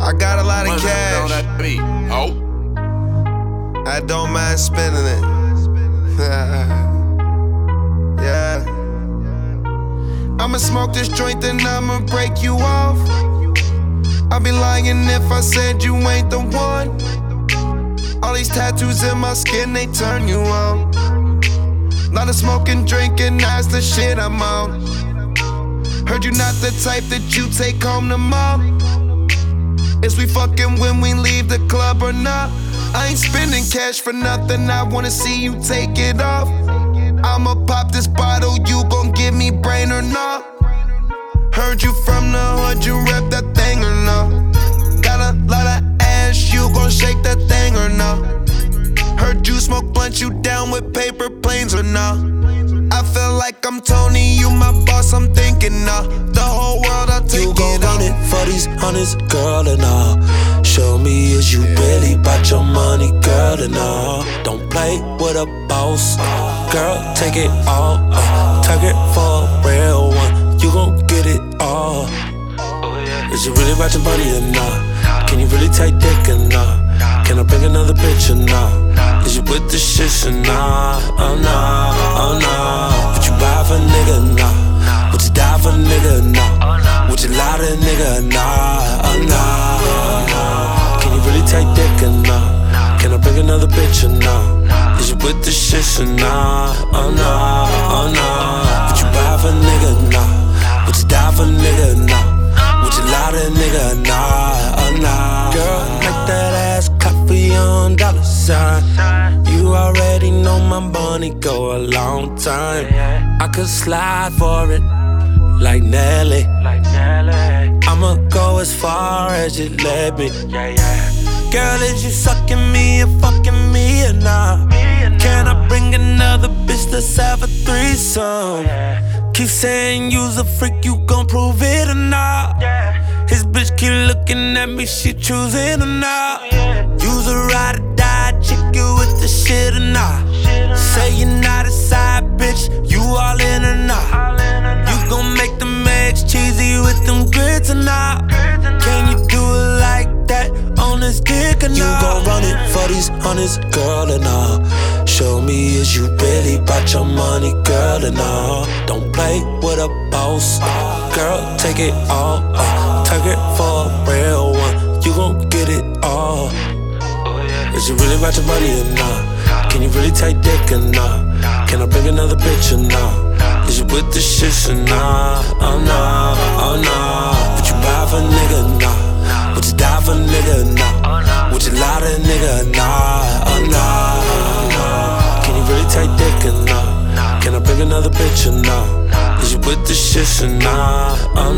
I got a lot of cash. Oh, I don't mind spending it. yeah. I'ma smoke this joint, then I'ma break you off. I'd be lying if I said you ain't the one. All these tattoos in my skin, they turn you on. Lot of smoking, drinking, that's the shit I'm on. Heard you not the type that you take home to mom. Is we fucking when we leave the club or not? I ain't spending cash for nothing, I wanna see you take it off. I'ma pop this bottle, you gon' give me brain or not? Heard you from the hood, you rep that thing or not? Got a lot of ass, you gon' shake that thing or not? Heard you smoke blunt, you down with paper planes or no? I feel like I'm Tony, you my boss, I'm thinking nah. The whole world, I'll take You gon' it run it for these hundreds, girl, and all. Show me is you really bout your money, girl, and all. Don't play with a boss, girl, take it all. Uh, target for a real one, you gon' get it all. Is you really about your money or not? Can you really take dick or not? Can I bring another bitch or not? Is you with the shit or not? Oh bitch or not? Is you with the shit or not? Oh nah, oh nah. Would you buy for a nigga or not? Would you die for a nigga or not? Would you lie to a nigga or not? Oh nah. Girl, make that ass for your dollar sign. You already know my money go a long time. I could slide for it like Nelly. I'ma go as far as you let me. Girl, is you sucking me or fucking me or not? Can I bring another bitch? Let's have a threesome. Keep saying you's a freak, you gon' prove it or not? His bitch keep looking at me, she choosing or not? You's a ride or die chick, you with the shit or not? Say you're not a side bitch, you all in or not? Run it for these hundreds, girl, and all. Show me is you really bout your money, girl, and all. Don't play with a boss, girl, take it all. Uh, target for a real one, you gon' get it all. Is you really about your money or not? Can you really take dick or not? Can I bring another bitch or not? Is you with the shit or not? Oh no, another bitch or? Is you with the shit or not? Oh